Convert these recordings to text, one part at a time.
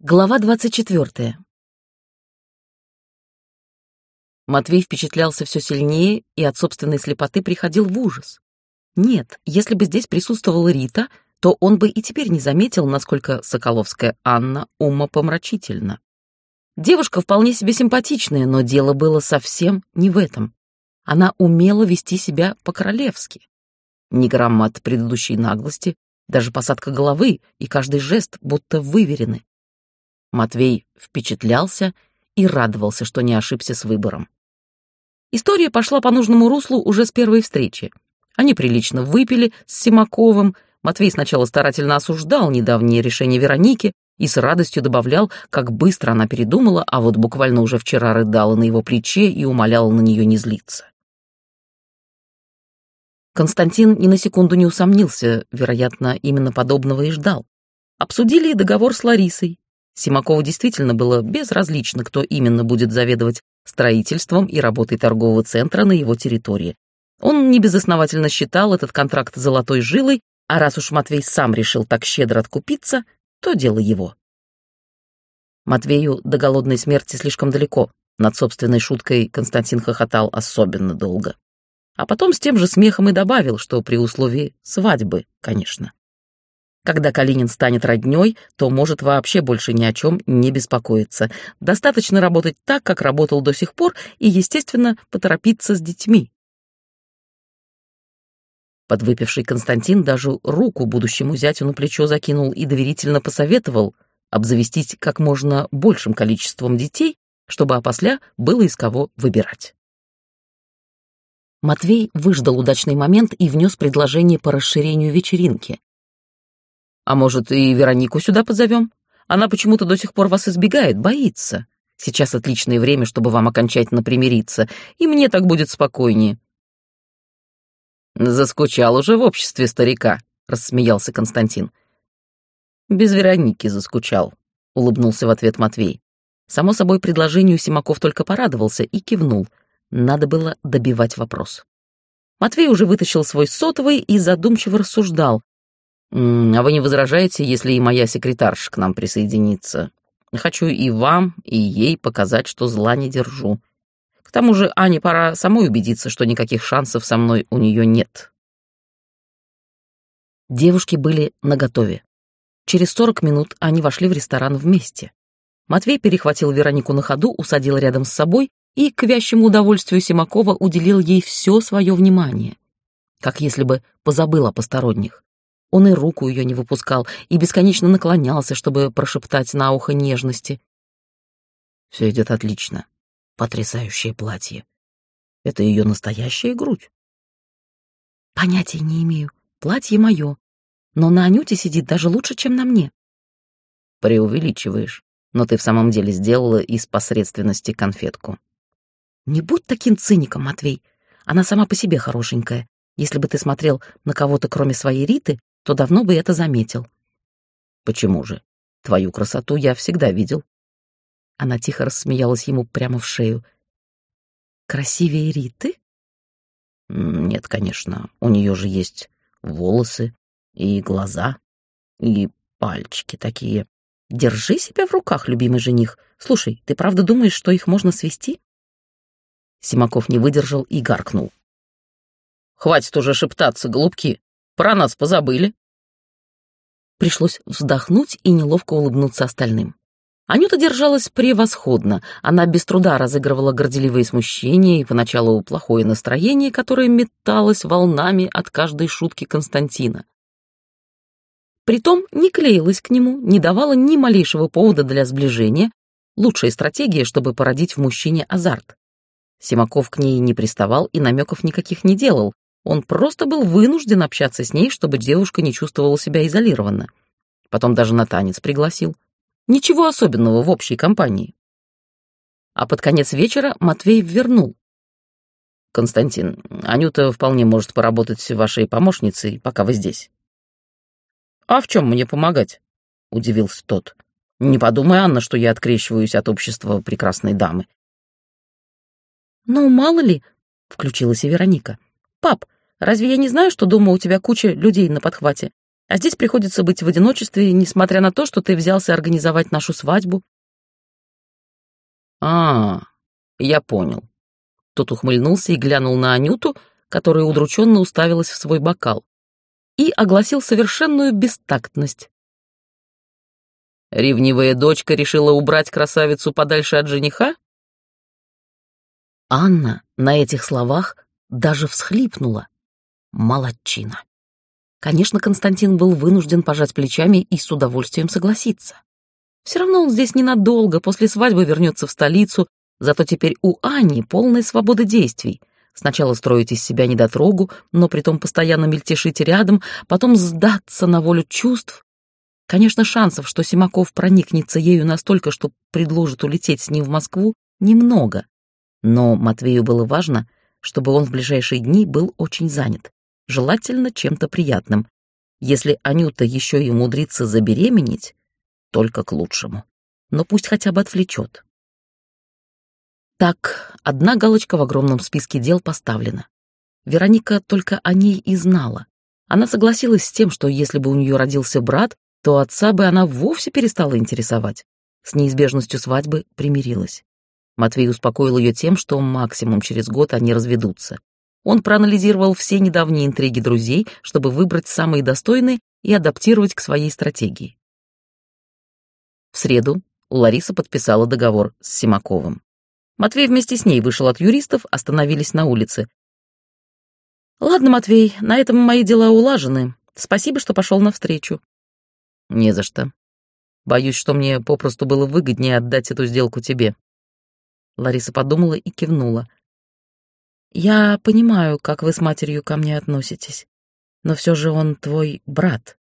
Глава двадцать четвертая. Матвей впечатлялся все сильнее и от собственной слепоты приходил в ужас. Нет, если бы здесь присутствовала Рита, то он бы и теперь не заметил, насколько Соколовская Анна умопомрачительна. Девушка вполне себе симпатичная, но дело было совсем не в этом. Она умела вести себя по-королевски. Ни грамма от предыдущей наглости, даже посадка головы и каждый жест будто выверены. Матвей впечатлялся и радовался, что не ошибся с выбором. История пошла по нужному руслу уже с первой встречи. Они прилично выпили с Симаковым. Матвей сначала старательно осуждал недавнее решение Вероники и с радостью добавлял, как быстро она передумала, а вот буквально уже вчера рыдала на его плече и умоляла на нее не злиться. Константин ни на секунду не усомнился, вероятно, именно подобного и ждал. Обсудили и договор с Ларисой, Симакову действительно было безразлично, кто именно будет заведовать строительством и работой торгового центра на его территории. Он небезосновательно считал этот контракт золотой жилой, а раз уж Матвей сам решил так щедро откупиться, то дело его. Матвею до голодной смерти слишком далеко. Над собственной шуткой Константин хохотал особенно долго. А потом с тем же смехом и добавил, что при условии свадьбы, конечно. Когда Калинин станет роднёй, то может вообще больше ни о чем не беспокоиться. Достаточно работать так, как работал до сих пор, и, естественно, поторопиться с детьми. Подвыпивший Константин даже руку будущему зятю на плечо закинул и доверительно посоветовал обзавестись как можно большим количеством детей, чтобы опосля было из кого выбирать. Матвей выждал удачный момент и внес предложение по расширению вечеринки. А может, и Веронику сюда позовем? Она почему-то до сих пор вас избегает, боится. Сейчас отличное время, чтобы вам окончательно примириться, и мне так будет спокойнее». «Заскучал уже в обществе старика», — рассмеялся Константин. «Без Вероники заскучал», — улыбнулся в ответ Матвей. Само собой, предложению Симаков только порадовался и кивнул. Надо было добивать вопрос. Матвей уже вытащил свой сотовый и задумчиво рассуждал, а вы не возражаете, если и моя секретарша к нам присоединится? Хочу и вам, и ей показать, что зла не держу. К тому же Ане пора самой убедиться, что никаких шансов со мной у нее нет. Девушки были наготове. Через сорок минут они вошли в ресторан вместе. Матвей перехватил Веронику на ходу, усадил рядом с собой и, к вящему удовольствию Симакова, уделил ей все свое внимание. Как если бы позабыл о посторонних. Он и руку ее не выпускал, и бесконечно наклонялся, чтобы прошептать на ухо нежности. Все идет отлично. Потрясающее платье. Это ее настоящая грудь. Понятия не имею. Платье мое. Но на Анюте сидит даже лучше, чем на мне. Преувеличиваешь. Но ты в самом деле сделала из посредственности конфетку. Не будь таким циником, Матвей. Она сама по себе хорошенькая. Если бы ты смотрел на кого-то, кроме своей Риты, то давно бы это заметил. Почему же? Твою красоту я всегда видел. Она тихо рассмеялась ему прямо в шею. Красивее Риты? Нет, конечно. У нее же есть волосы и глаза, и пальчики такие. Держи себя в руках, любимый жених. Слушай, ты правда думаешь, что их можно свести? Симаков не выдержал и гаркнул. Хватит уже шептаться, голубки. Про нас позабыли. Пришлось вздохнуть и неловко улыбнуться остальным. Анюта держалась превосходно. Она без труда разыгрывала горделивые смущения и поначалу плохое настроение, которое металось волнами от каждой шутки Константина. Притом не клеилась к нему, не давала ни малейшего повода для сближения. Лучшая стратегия, чтобы породить в мужчине азарт. Симаков к ней не приставал и намеков никаких не делал, он просто был вынужден общаться с ней, чтобы девушка не чувствовала себя изолированно. Потом даже на танец пригласил. Ничего особенного в общей компании. А под конец вечера Матвей вернул. «Константин, Анюта вполне может поработать вашей помощницей, пока вы здесь». «А в чем мне помогать?» — удивился тот. «Не подумай, Анна, что я открещиваюсь от общества прекрасной дамы». «Ну, мало ли», — включилась и Вероника. «Пап, разве я не знаю, что дома у тебя куча людей на подхвате? А здесь приходится быть в одиночестве, несмотря на то, что ты взялся организовать нашу свадьбу. А, я понял. Тот ухмыльнулся и глянул на Анюту, которая удрученно уставилась в свой бокал, и огласил совершенную бестактность. Ревнивая дочка решила убрать красавицу подальше от жениха? Анна на этих словах даже всхлипнула. Молодчина. Конечно, Константин был вынужден пожать плечами и с удовольствием согласиться. Все равно он здесь ненадолго, после свадьбы вернется в столицу, зато теперь у Ани полная свобода действий. Сначала строить из себя недотрогу, но притом постоянно мельтешить рядом, потом сдаться на волю чувств. Конечно, шансов, что Симаков проникнется ею настолько, что предложит улететь с ним в Москву, немного. Но Матвею было важно, чтобы он в ближайшие дни был очень занят желательно чем-то приятным. Если Анюта еще и умудрится забеременеть, только к лучшему. Но пусть хотя бы отвлечет. Так, одна галочка в огромном списке дел поставлена. Вероника только о ней и знала. Она согласилась с тем, что если бы у нее родился брат, то отца бы она вовсе перестала интересовать. С неизбежностью свадьбы примирилась. Матвей успокоил ее тем, что максимум через год они разведутся. Он проанализировал все недавние интриги друзей, чтобы выбрать самые достойные и адаптировать к своей стратегии. В среду Лариса подписала договор с Симаковым. Матвей вместе с ней вышел от юристов, остановились на улице. «Ладно, Матвей, на этом мои дела улажены. Спасибо, что пошел навстречу». «Не за что. Боюсь, что мне попросту было выгоднее отдать эту сделку тебе». Лариса подумала и кивнула. Я понимаю, как вы с матерью ко мне относитесь, но все же он твой брат.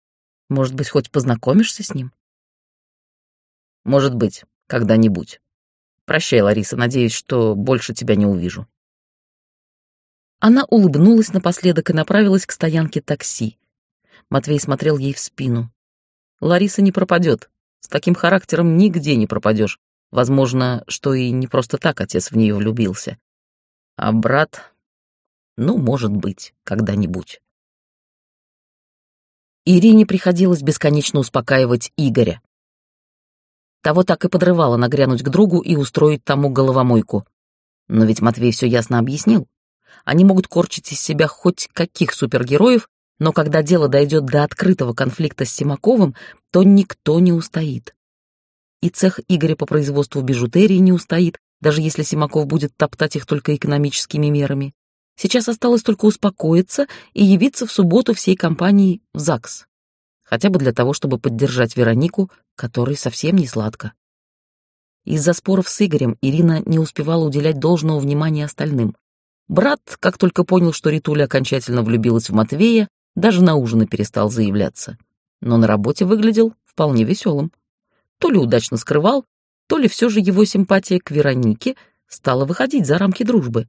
Может быть, хоть познакомишься с ним? Может быть, когда-нибудь. Прощай, Лариса, надеюсь, что больше тебя не увижу. Она улыбнулась напоследок и направилась к стоянке такси. Матвей смотрел ей в спину. Лариса не пропадет. С таким характером нигде не пропадешь. Возможно, что и не просто так отец в нее влюбился. А брат... Ну, может быть, когда-нибудь. Ирине приходилось бесконечно успокаивать Игоря. Того так и подрывало нагрянуть к другу и устроить тому головомойку. Но ведь Матвей все ясно объяснил. Они могут корчить из себя хоть каких супергероев, но когда дело дойдет до открытого конфликта с Симаковым, то никто не устоит. И цех Игоря по производству бижутерии не устоит, даже если Симаков будет топтать их только экономическими мерами. Сейчас осталось только успокоиться и явиться в субботу всей компанией в ЗАГС. Хотя бы для того, чтобы поддержать Веронику, которой совсем не сладко. Из-за споров с Игорем Ирина не успевала уделять должного внимания остальным. Брат, как только понял, что Ритуля окончательно влюбилась в Матвея, даже на ужины перестал заявляться. Но на работе выглядел вполне веселым. То ли удачно скрывал, то ли все же его симпатия к Веронике стала выходить за рамки дружбы.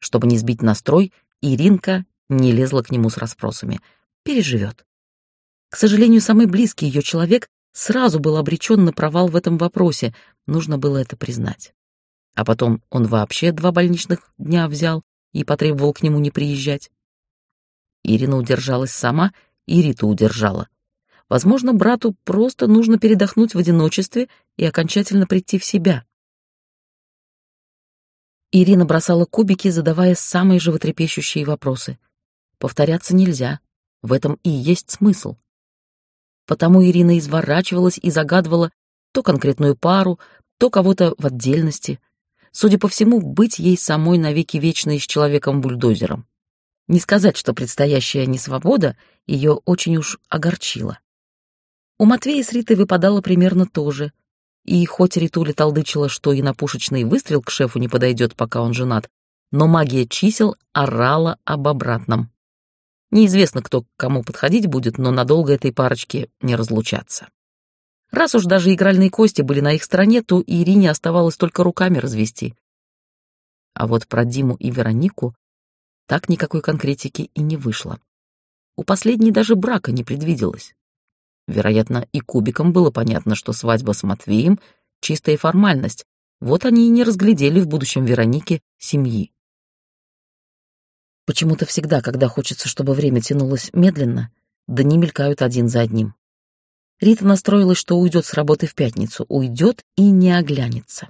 Чтобы не сбить настрой, Иринка не лезла к нему с расспросами. Переживет. К сожалению, самый близкий ее человек сразу был обречен на провал в этом вопросе, нужно было это признать. А потом он вообще два больничных дня взял и потребовал к нему не приезжать. Ирина удержалась сама, и Риту удержала. Возможно, брату просто нужно передохнуть в одиночестве и окончательно прийти в себя. Ирина бросала кубики, задавая самые животрепещущие вопросы. Повторяться нельзя, в этом и есть смысл. Потому Ирина изворачивалась и загадывала то конкретную пару, то кого-то в отдельности. Судя по всему, быть ей самой навеки вечной с человеком-бульдозером. Не сказать, что предстоящая несвобода ее очень уж огорчила. У Матвея с Ритой выпадало примерно то же. И хоть Ритуля толдычила, что и на пушечный выстрел к шефу не подойдет, пока он женат, но магия чисел орала об обратном. Неизвестно, кто к кому подходить будет, но надолго этой парочке не разлучаться. Раз уж даже игральные кости были на их стороне, то Ирине оставалось только руками развести. А вот про Диму и Веронику так никакой конкретики и не вышло. У последней даже брака не предвиделось. Вероятно, и кубикам было понятно, что свадьба с Матвеем — чистая формальность. Вот они и не разглядели в будущем Веронике семьи. Почему-то всегда, когда хочется, чтобы время тянулось медленно, Дни мелькают один за одним. Рита настроилась, что уйдет с работы в пятницу, уйдет и не оглянется.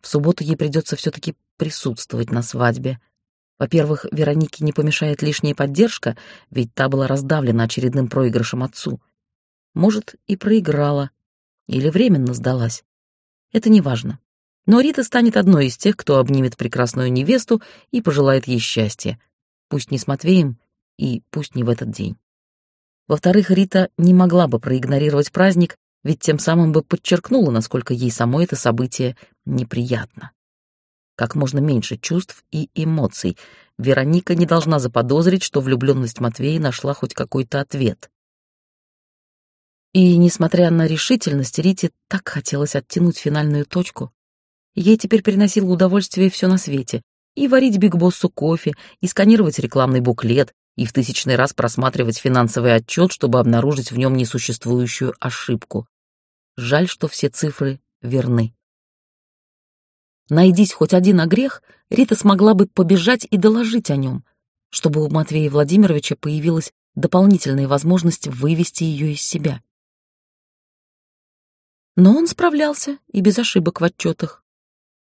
В субботу ей придется все-таки присутствовать на свадьбе. Во-первых, Веронике не помешает лишняя поддержка, ведь та была раздавлена очередным проигрышем отцу. Может, и проиграла, или временно сдалась. Это не важно. Но Рита станет одной из тех, кто обнимет прекрасную невесту и пожелает ей счастья. Пусть не с Матвеем и пусть не в этот день. Во-вторых, Рита не могла бы проигнорировать праздник, ведь тем самым бы подчеркнула, насколько ей само это событие неприятно. Как можно меньше чувств и эмоций. Вероника не должна заподозрить, что влюбленность Матвея нашла хоть какой-то ответ. И, несмотря на решительность, Рите так хотелось оттянуть финальную точку. Ей теперь приносило удовольствие все на свете. И варить Биг Боссу кофе, и сканировать рекламный буклет, и в тысячный раз просматривать финансовый отчет, чтобы обнаружить в нем несуществующую ошибку. Жаль, что все цифры верны. Найдись хоть один огрех, Рита смогла бы побежать и доложить о нем, чтобы у Матвея Владимировича появилась дополнительная возможность вывести ее из себя. Но он справлялся и без ошибок в отчетах.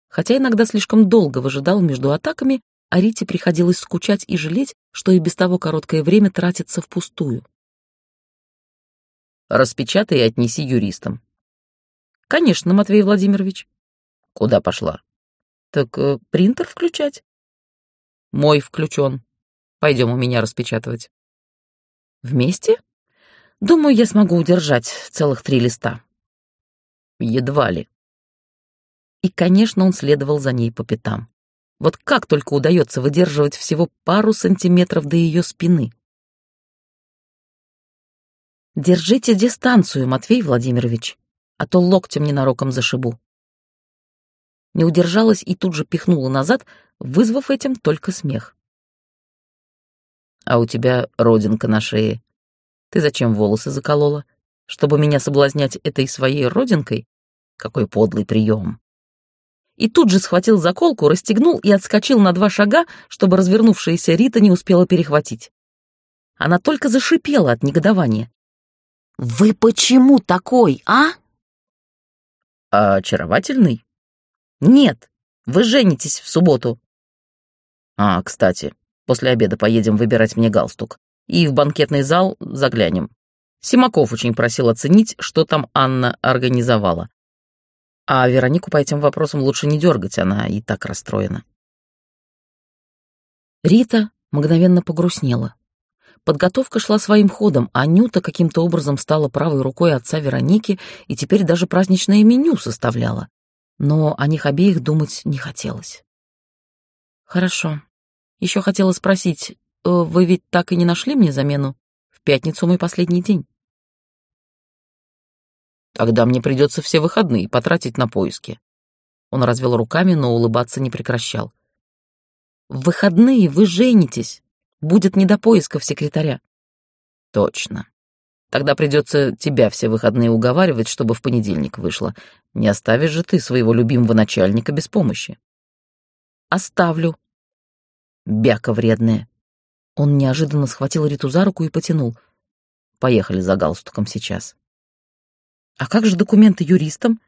Хотя иногда слишком долго выжидал между атаками а Рите приходилось скучать и жалеть, что и без того короткое время тратится впустую. «Распечатай и отнеси юристам». «Конечно, Матвей Владимирович». «Куда пошла?» «Так э, принтер включать». «Мой включен. Пойдем у меня распечатывать». «Вместе?» «Думаю, я смогу удержать целых три листа». «Едва ли». И, конечно, он следовал за ней по пятам. Вот как только удается выдерживать всего пару сантиметров до ее спины. Держите дистанцию, Матвей Владимирович, а то локтем ненароком зашибу. Не удержалась и тут же пихнула назад, вызвав этим только смех. А у тебя родинка на шее. Ты зачем волосы заколола? Чтобы меня соблазнять этой своей родинкой? Какой подлый прием и тут же схватил заколку, расстегнул и отскочил на два шага, чтобы развернувшаяся Рита не успела перехватить. Она только зашипела от негодования. «Вы почему такой, а?» «А очаровательный?» «Нет, вы женитесь в субботу». «А, кстати, после обеда поедем выбирать мне галстук. И в банкетный зал заглянем. Симаков очень просил оценить, что там Анна организовала. А Веронику по этим вопросам лучше не дергать, она и так расстроена. Рита мгновенно погрустнела. Подготовка шла своим ходом, а Нюта каким-то образом стала правой рукой отца Вероники и теперь даже праздничное меню составляла. Но о них обеих думать не хотелось. «Хорошо. Еще хотела спросить, э, вы ведь так и не нашли мне замену? В пятницу мой последний день». Тогда мне придется все выходные потратить на поиски. Он развел руками, но улыбаться не прекращал. В выходные вы женитесь. Будет не до поисков секретаря. Точно. Тогда придется тебя все выходные уговаривать, чтобы в понедельник вышло. Не оставишь же ты своего любимого начальника без помощи. Оставлю. Бяка вредная. Он неожиданно схватил Риту за руку и потянул. Поехали за галстуком сейчас. А как же документы юристам?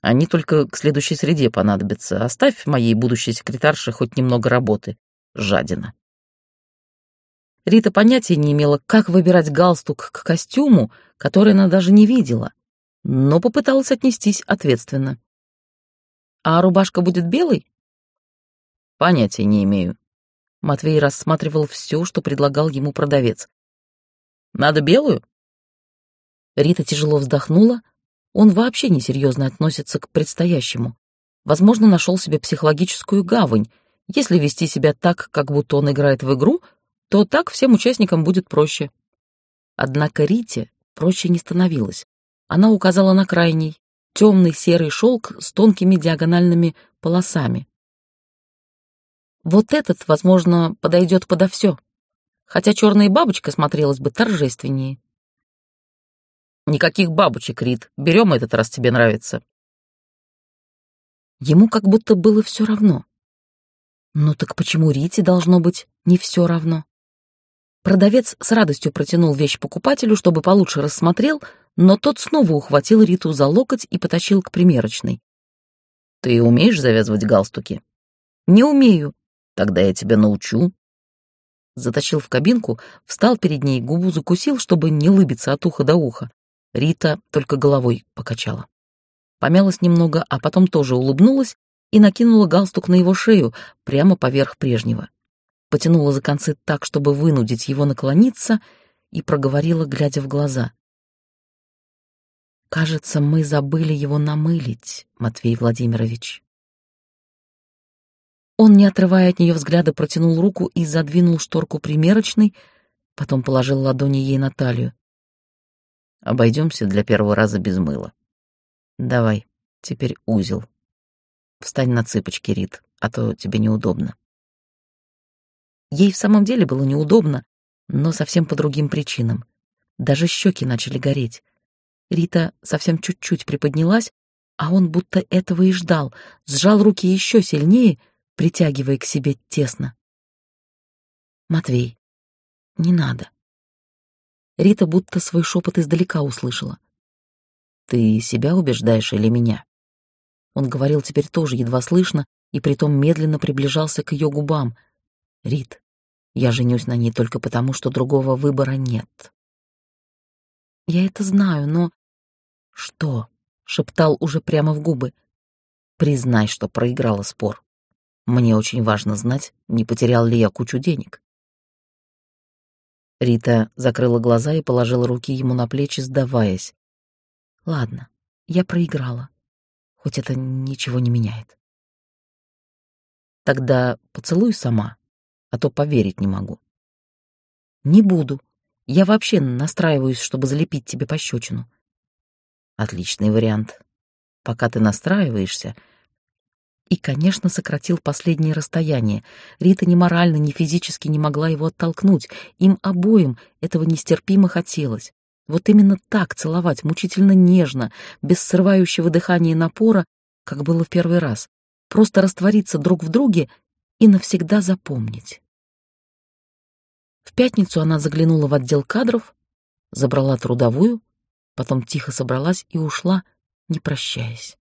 Они только к следующей среде понадобятся. Оставь моей будущей секретарше хоть немного работы. Жадина. Рита понятия не имела, как выбирать галстук к костюму, который она даже не видела, но попыталась отнестись ответственно. «А рубашка будет белой?» «Понятия не имею». Матвей рассматривал все, что предлагал ему продавец. «Надо белую?» Рита тяжело вздохнула. Он вообще несерьезно относится к предстоящему. Возможно, нашел себе психологическую гавань. Если вести себя так, как будто он играет в игру, то так всем участникам будет проще. Однако Рите проще не становилось. Она указала на крайний, темный серый шелк с тонкими диагональными полосами. Вот этот, возможно, подойдет подо все. Хотя черная бабочка смотрелась бы торжественнее. Никаких бабочек, Рит. Берем этот раз тебе нравится. Ему как будто было все равно. Ну так почему Рите должно быть не все равно? Продавец с радостью протянул вещь покупателю, чтобы получше рассмотрел, но тот снова ухватил Риту за локоть и потащил к примерочной. «Ты умеешь завязывать галстуки?» «Не умею». «Тогда я тебя научу». Затащил в кабинку, встал перед ней, губу закусил, чтобы не лыбиться от уха до уха. Рита только головой покачала. Помялась немного, а потом тоже улыбнулась и накинула галстук на его шею, прямо поверх прежнего потянула за концы так, чтобы вынудить его наклониться, и проговорила, глядя в глаза. «Кажется, мы забыли его намылить, Матвей Владимирович». Он, не отрывая от нее взгляда, протянул руку и задвинул шторку примерочной, потом положил ладони ей на талию. «Обойдемся для первого раза без мыла. Давай, теперь узел. Встань на цыпочки, Рит, а то тебе неудобно». Ей в самом деле было неудобно, но совсем по другим причинам. Даже щеки начали гореть. Рита совсем чуть-чуть приподнялась, а он будто этого и ждал, сжал руки еще сильнее, притягивая к себе тесно. «Матвей, не надо». Рита будто свой шепот издалека услышала. «Ты себя убеждаешь или меня?» Он говорил теперь тоже едва слышно и притом медленно приближался к ее губам — Рит, я женюсь на ней только потому, что другого выбора нет. Я это знаю, но... Что? Шептал уже прямо в губы. Признай, что проиграла спор. Мне очень важно знать, не потерял ли я кучу денег. Рита закрыла глаза и положила руки ему на плечи, сдаваясь. Ладно, я проиграла, хоть это ничего не меняет. Тогда поцелуй сама, а то поверить не могу. Не буду. Я вообще настраиваюсь, чтобы залепить тебе пощечину. Отличный вариант. Пока ты настраиваешься... И, конечно, сократил последнее расстояние. Рита ни морально, ни физически не могла его оттолкнуть. Им обоим этого нестерпимо хотелось. Вот именно так целовать, мучительно нежно, без срывающего дыхания и напора, как было в первый раз. Просто раствориться друг в друге и навсегда запомнить. В пятницу она заглянула в отдел кадров, забрала трудовую, потом тихо собралась и ушла, не прощаясь.